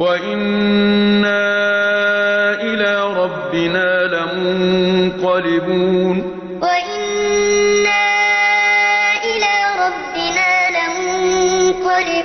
وَإِنَّا إِلَىٰ رَبِّنَا لَمُنقَلِبُونَ وَإِنَّا إِلَىٰ رَبِّنَا لَمُنقَلِبُونَ